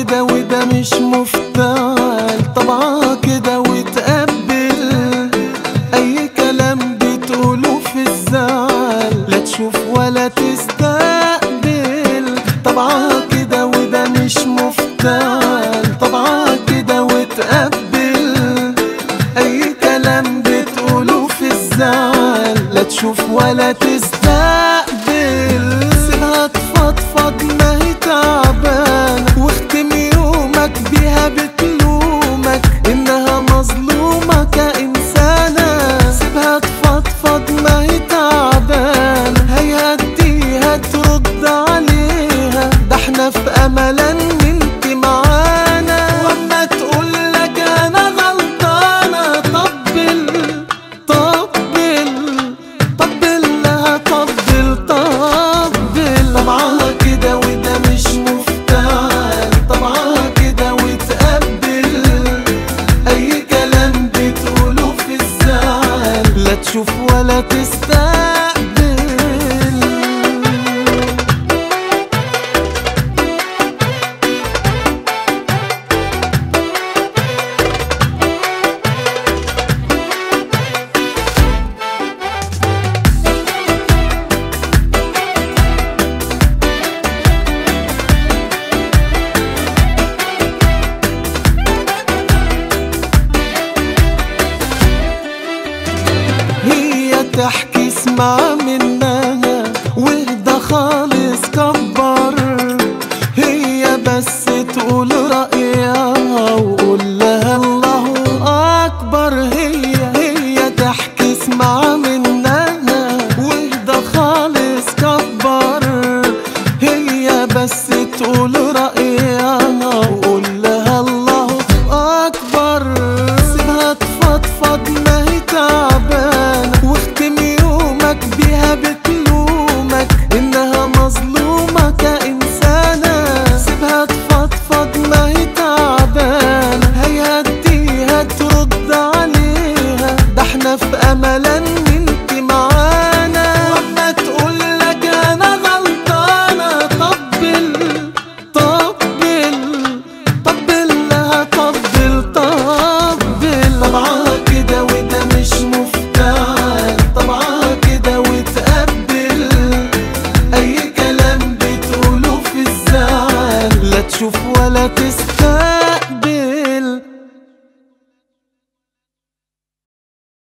كده وده مش مفتعل طبعا كده وتقبل أي كلام بتقوله في الزعل. لا تشوف ولا تستقبل. طبعا كده وده مش مفتعل طبعا كده وتقبل أي كلام بتقوله في الزعل. لا تشوف ولا تستقبل. Let this. تحكي اسمع منك. تشوف ولا تستاهل